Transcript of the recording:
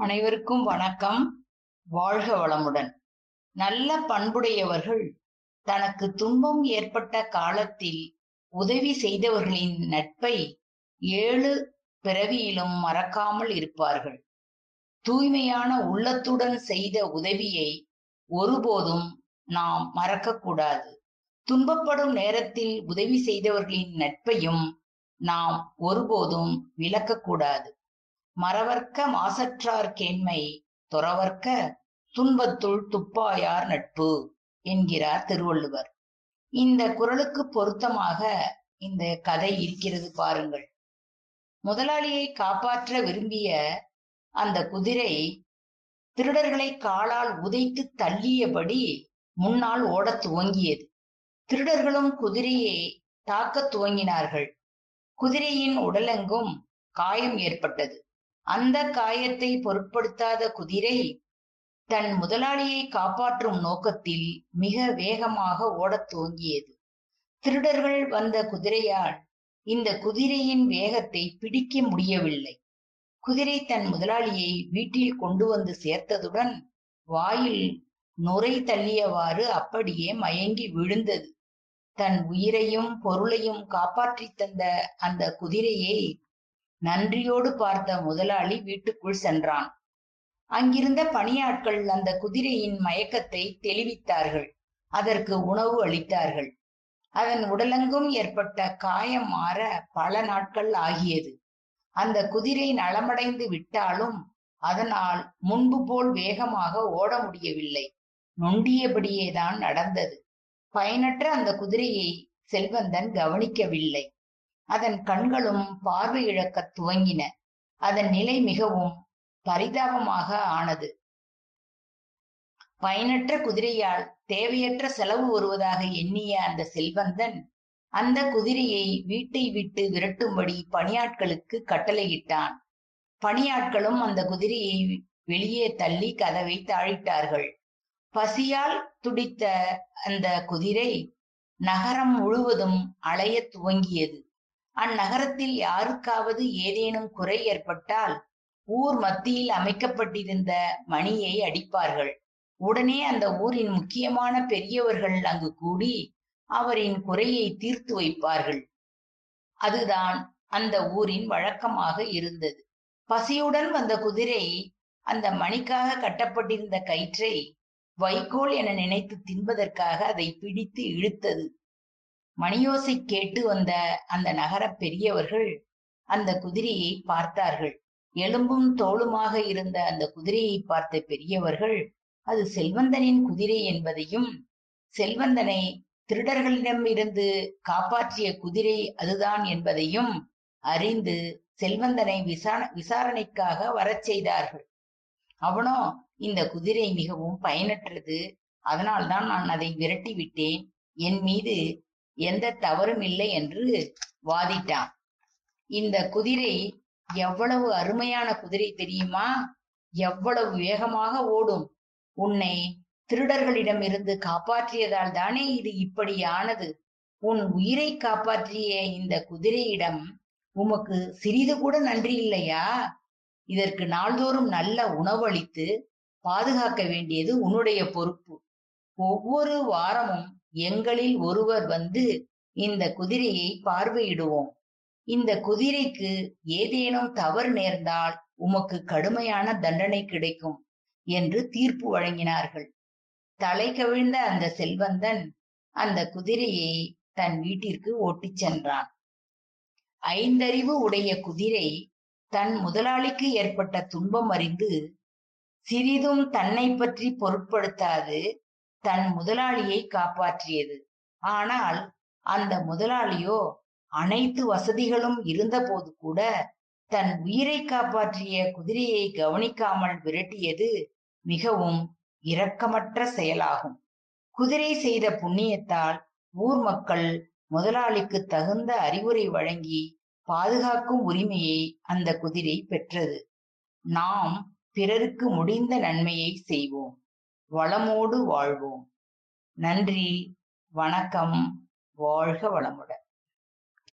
அனைவருக்கும் வணக்கம். வாழ்க வளமுடன். நல்ல பண்புடையவர்கள் தனக்கு துன்பம் ஏற்பட்ட காலத்தில் உதவி செய்தவர்களின் நட்பை ஏழு பிறவியிலும் மறக்காமல் இருப்பார்கள். தூய்மையான உள்ளத்துடன் செய்த உதவியை ஒருபோதும் நாம் மறக்கக்கூடாது. துன்பப்படும் நேரத்தில் உதவி செய்தவர்களின் நட்பையும் நாம் ஒருபோதும் விலக்கக்கூடாது. மறவர்க்க மாசற்றார் கேண்மை துறவர்க்க துன்பத்துள் துப்பாயார் நட்பு என்கிறார் திருவள்ளுவர். இந்த குரலுக்கு பொருத்தமாக இந்த கதை இருக்கிறது பாருங்கள். முதலாளியை காப்பாற்ற விரும்பிய அந்த குதிரை திருடர்களை காலால் உதைத்து தள்ளியபடி முன்னால் ஓடத் துவங்கியது. திருடர்களும் குதிரையை தாக்கத் துவங்கினார்கள். குதிரையின் உடலெங்கும் காயம் ஏற்பட்டது. அந்த காயத்தை பொருட்படுத்தாத குதிரை தன் முதலாளியை காப்பாற்றும் நோக்கத்தில் மிக வேகமாக ஓடத் துவங்கியது. திருடர்கள் வந்த குதிரையால் இந்த குதிரையின் வேகத்தை பிடிக்க முடியவில்லை. குதிரை தன் முதலாளியை வீட்டில் கொண்டு வந்து சேர்த்ததுடன் வாயில் நுரை தள்ளியவாறு அப்படியே மயங்கி விழுந்தது. தன் உயிரையும் பொருளையும் காப்பாற்றி தந்த அந்த குதிரையை நன்றியோடு பார்த்த முதலாளி வீட்டுக்குள் சென்றான். அங்கிருந்த பணியாட்கள் அந்த குதிரையின் மயக்கத்தை தெளிவித்தார்கள். அதற்கு உணவு அளித்தார்கள். அதன் உடலெங்கும் ஏற்பட்ட காயம் மாற பல நாட்கள் ஆகியது. அந்த குதிரை நலமடைந்து விட்டாலும் அதனால் முன்பு போல் வேகமாக ஓட முடியவில்லை. நொண்டியபடியேதான் நடந்தது. பயனற்ற அந்த குதிரையை செல்வந்தன் கவனிக்கவில்லை. அதன் கண்களும் பார்வை இழக்கத் துவங்கின. அதன் நிலை மிகவும் பரிதாபமாக ஆனது. பயனற்ற குதிரையால் தேவையற்ற செலவு வருவதாக எண்ணிய அந்த செல்வந்தன் அந்த குதிரையை வீட்டை விட்டு விரட்டும்படி பணியாட்களுக்கு கட்டளையிட்டான். பணியாட்களும் அந்த குதிரையை வெளியே தள்ளி கதவை தாழிட்டார்கள். பசியால் துடித்த அந்த குதிரை நகரம் முழுவதும் அலையத் துவங்கியது. அந்நகரத்தில் யாருக்காவது ஏதேனும் குறை ஏற்பட்டால் ஊர் மத்தியில் அமைக்கப்பட்டிருந்த மணியை அடிப்பார்கள். உடனே அந்த ஊரின் முக்கியமான பெரியவர்கள் அங்கு கூடி அவரின் குறையை தீர்த்து வைப்பார்கள். அதுதான் அந்த ஊரின் வழக்கமாக இருந்தது. பசியுடன் வந்த குதிரை அந்த மணிக்காக கட்டப்பட்டிருந்த கயிற்றை வைக்கோல் என நினைத்து தின்பதற்காக அதை பிடித்து இழுத்தது. மணியோசை கேட்டு வந்த அந்த நகர பெரியவர்கள் அந்த குதிரையை பார்த்தார்கள். எலும்பும் தோளுமாக இருந்த அந்த குதிரையை பார்த்த பெரியவர்கள் அது செல்வந்தனின் குதிரை என்பதையும் செல்வந்தனை திருடர்களிடம் இருந்து காப்பாற்றிய குதிரை அதுதான் என்பதையும் அறிந்து செல்வந்தனை விசார விசாரணைக்காக வரச் செய்தார்கள். அவனோ இந்த குதிரை மிகவும் பயனற்றது. அதனால்தான் நான் அதை விரட்டி விட்டேன் என் மீது எந்த தவறும் இல்லை என்று வாதிட்டான். இந்த குதிரை எவ்வளவு அருமையான குதிரை தெரியுமா? எவ்வளவு வேகமாக ஓடும்? உன்னை திருடர்களிடம் இருந்து காப்பாற்றியதால் தானே இது இப்படி ஆனது? உன் உயிரை காப்பாற்றிய இந்த குதிரையிடம் உமக்கு சிறிது கூட நன்றி இல்லையா? இதற்கு நாள்தோறும் நல்ல உணவளித்து பாதுகாக்க வேண்டியது உன்னுடைய பொறுப்பு. ஒவ்வொரு வாரமும் எங்களில் ஒருவர் வந்து இந்த குதிரையை பார்வையிடுவோம். இந்த குதிரைக்கு ஏதேனும் தவறு நேர்ந்தால் உமக்கு கடுமையான தண்டனை கிடைக்கும் என்று தீர்ப்பு வழங்கினார்கள். தலை கவிழ்ந்த அந்த செல்வந்தன் அந்த குதிரையை தன் வீட்டிற்கு ஓட்டிச் சென்றான். ஐந்தறிவு உடைய குதிரை தன் முதலாளிக்கு ஏற்பட்ட துன்பம் அறிந்து சிறிதும் தன்னை பற்றி பொருட்படுத்தாது தன் முதலாளியை காப்பாற்றியது. ஆனால் அந்த முதலாளியோ அனைத்து வசதிகளும் இருந்தபோது கூட தன் உயிரை காப்பாற்றிய குதிரையை கவனிக்காமல் விரட்டியது மிகவும் இரக்கமற்ற செயலாகும். குதிரை செய்த புண்ணியத்தால் ஊர் மக்கள் முதலாளிக்கு தகுந்த அறிவுரை வழங்கி பாதுகாக்கும் உரிமையை அந்த குதிரை பெற்றது. நாம் பிறருக்கு முடிந்த நன்மையை செய்வோம். வளமோடு வாழ்வோம். நன்றி வணக்கம் வாழ்க வளமுடன்.